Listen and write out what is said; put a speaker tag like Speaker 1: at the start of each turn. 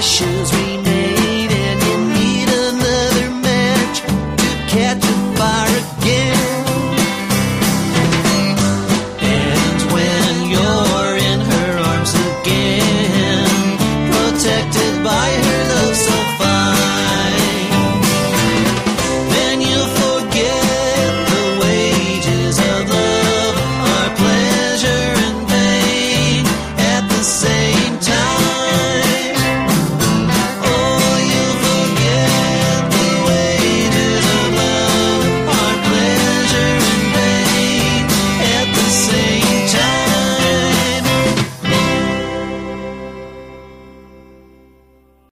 Speaker 1: only